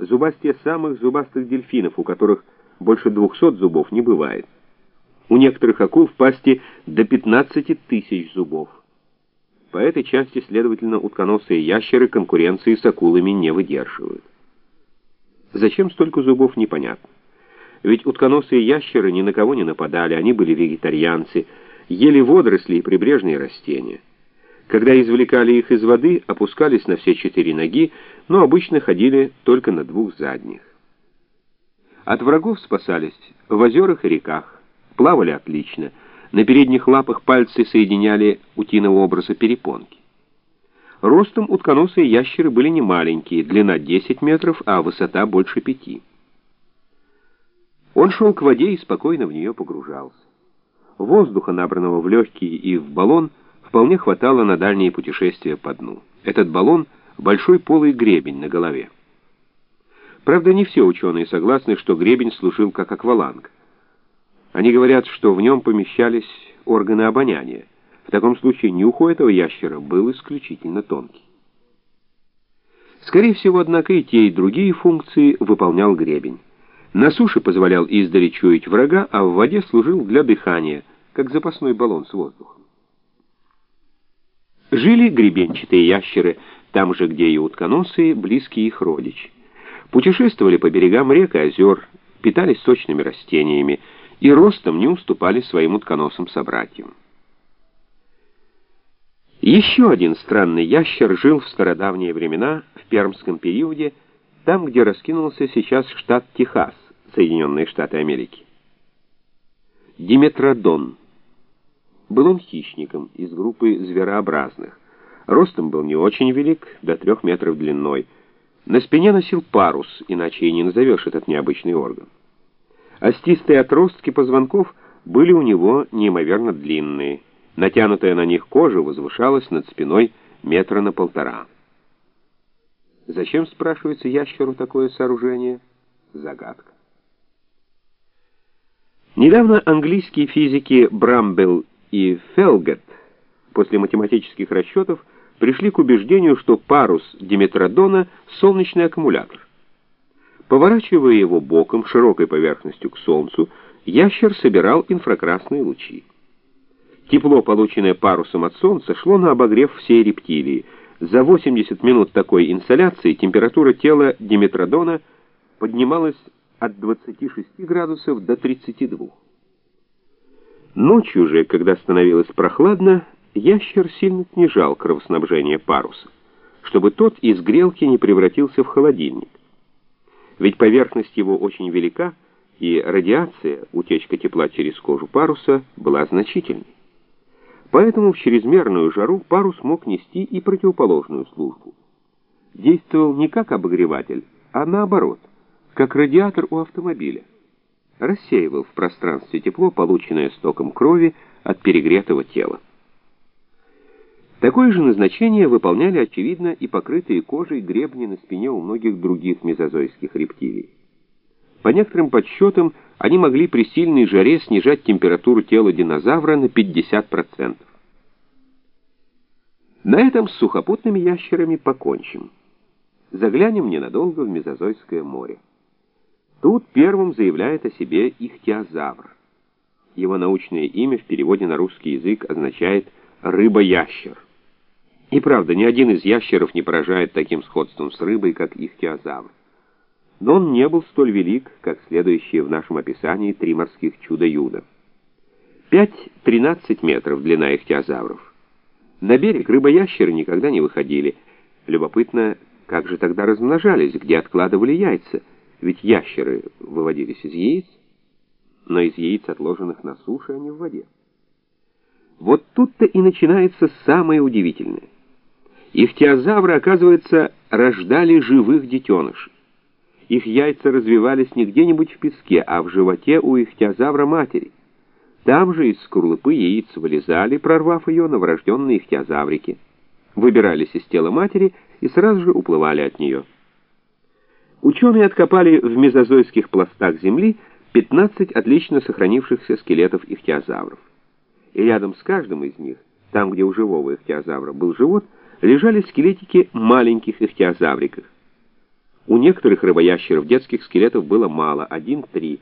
зубастее самых зубастых дельфинов, у которых больше 200 зубов не бывает. У некоторых акул в пасти до 15 тысяч зубов. По этой части, следовательно, утконосые ящеры конкуренции с акулами не выдерживают. Зачем столько зубов, непонятно. Ведь утконосые ящеры ни на кого не нападали, они были вегетарианцы, ели водоросли и прибрежные растения. Когда извлекали их из воды, опускались на все четыре ноги, но обычно ходили только на двух задних. От врагов спасались в озерах и реках, плавали отлично, на передних лапах пальцы соединяли утиного образа перепонки. Ростом утконосые ящеры были не маленькие, длина 10 метров, а высота больше пяти. Он шел к воде и спокойно в нее погружался. Воздуха, набранного в легкие и в баллон, вполне хватало на дальние путешествия по дну. Этот баллон — большой полый гребень на голове. Правда, не все ученые согласны, что гребень служил как акваланг. Они говорят, что в нем помещались органы обоняния. В таком случае нюх у этого ящера был исключительно тонкий. Скорее всего, однако, и те, и другие функции выполнял гребень. На суше позволял издали чуять врага, а в воде служил для дыхания, как запасной баллон с воздухом. Жили гребенчатые ящеры, там же, где и утконосые, близкие их родичи. Путешествовали по берегам рек и озер, питались сочными растениями и ростом не уступали своим утконосым собратьям. Еще один странный ящер жил в стародавние времена, в пермском периоде, там, где раскинулся сейчас штат Техас, Соединенные Штаты Америки. Диметродон. Был он хищником из группы зверообразных. Ростом был не очень велик, до трех метров длиной. На спине носил парус, иначе и не назовешь этот необычный орган. Остистые отростки позвонков были у него неимоверно длинные. Натянутая на них кожа возвышалась над спиной метра на полтора. Зачем, спрашивается, ящеру такое сооружение? Загадка. Недавно английские физики Брамбелл и Фелгет после математических расчетов пришли к убеждению, что парус Диметродона — солнечный аккумулятор. Поворачивая его боком, широкой поверхностью к Солнцу, ящер собирал инфракрасные лучи. Тепло, полученное парусом от Солнца, шло на обогрев всей рептилии. За 80 минут такой инсоляции температура тела Диметродона поднималась от 26 градусов до 32. Ночью же, когда становилось прохладно, ящер сильно снижал кровоснабжение паруса, чтобы тот из грелки не превратился в холодильник. Ведь поверхность его очень велика, и радиация, утечка тепла через кожу паруса, была значительной. Поэтому в чрезмерную жару парус мог нести и противоположную службу. Действовал не как обогреватель, а наоборот, как радиатор у автомобиля. Рассеивал в пространстве тепло, полученное стоком крови от перегретого тела. Такое же назначение выполняли, очевидно, и покрытые кожей гребни на спине у многих других мезозойских рептилий. По некоторым подсчетам, они могли при сильной жаре снижать температуру тела динозавра на 50%. На этом с сухопутными ящерами покончим. Заглянем ненадолго в Мезозойское море. Тут первым заявляет о себе ихтиозавр. Его научное имя в переводе на русский язык означает «рыба-ящер». И правда, ни один из ящеров не поражает таким сходством с рыбой, как ихтиозавр. Но он не был столь велик, как следующие в нашем описании три морских чуда-юда. 5-13 метров длина ихтиозавров. На берег рыбоящеры никогда не выходили. Любопытно, как же тогда размножались, где откладывали яйца, ведь ящеры выводились из яиц, но из яиц, отложенных на суше, а не в воде. Вот тут-то и начинается самое удивительное. Ихтиозавры, оказывается, рождали живых детенышей. Их яйца развивались не где-нибудь в песке, а в животе у ихтиозавра матери. Там же из скорлупы яиц вылезали, прорвав ее новорожденные ихтиозаврики. Выбирались из тела матери и сразу же уплывали от нее. Ученые откопали в мезозойских пластах земли 15 отлично сохранившихся скелетов ихтиозавров. И рядом с каждым из них, там, где у живого ихтиозавра был живот, лежали скелетики маленьких ихтиозавриков. У некоторых рыбоящеров детских скелетов было мало, один-три,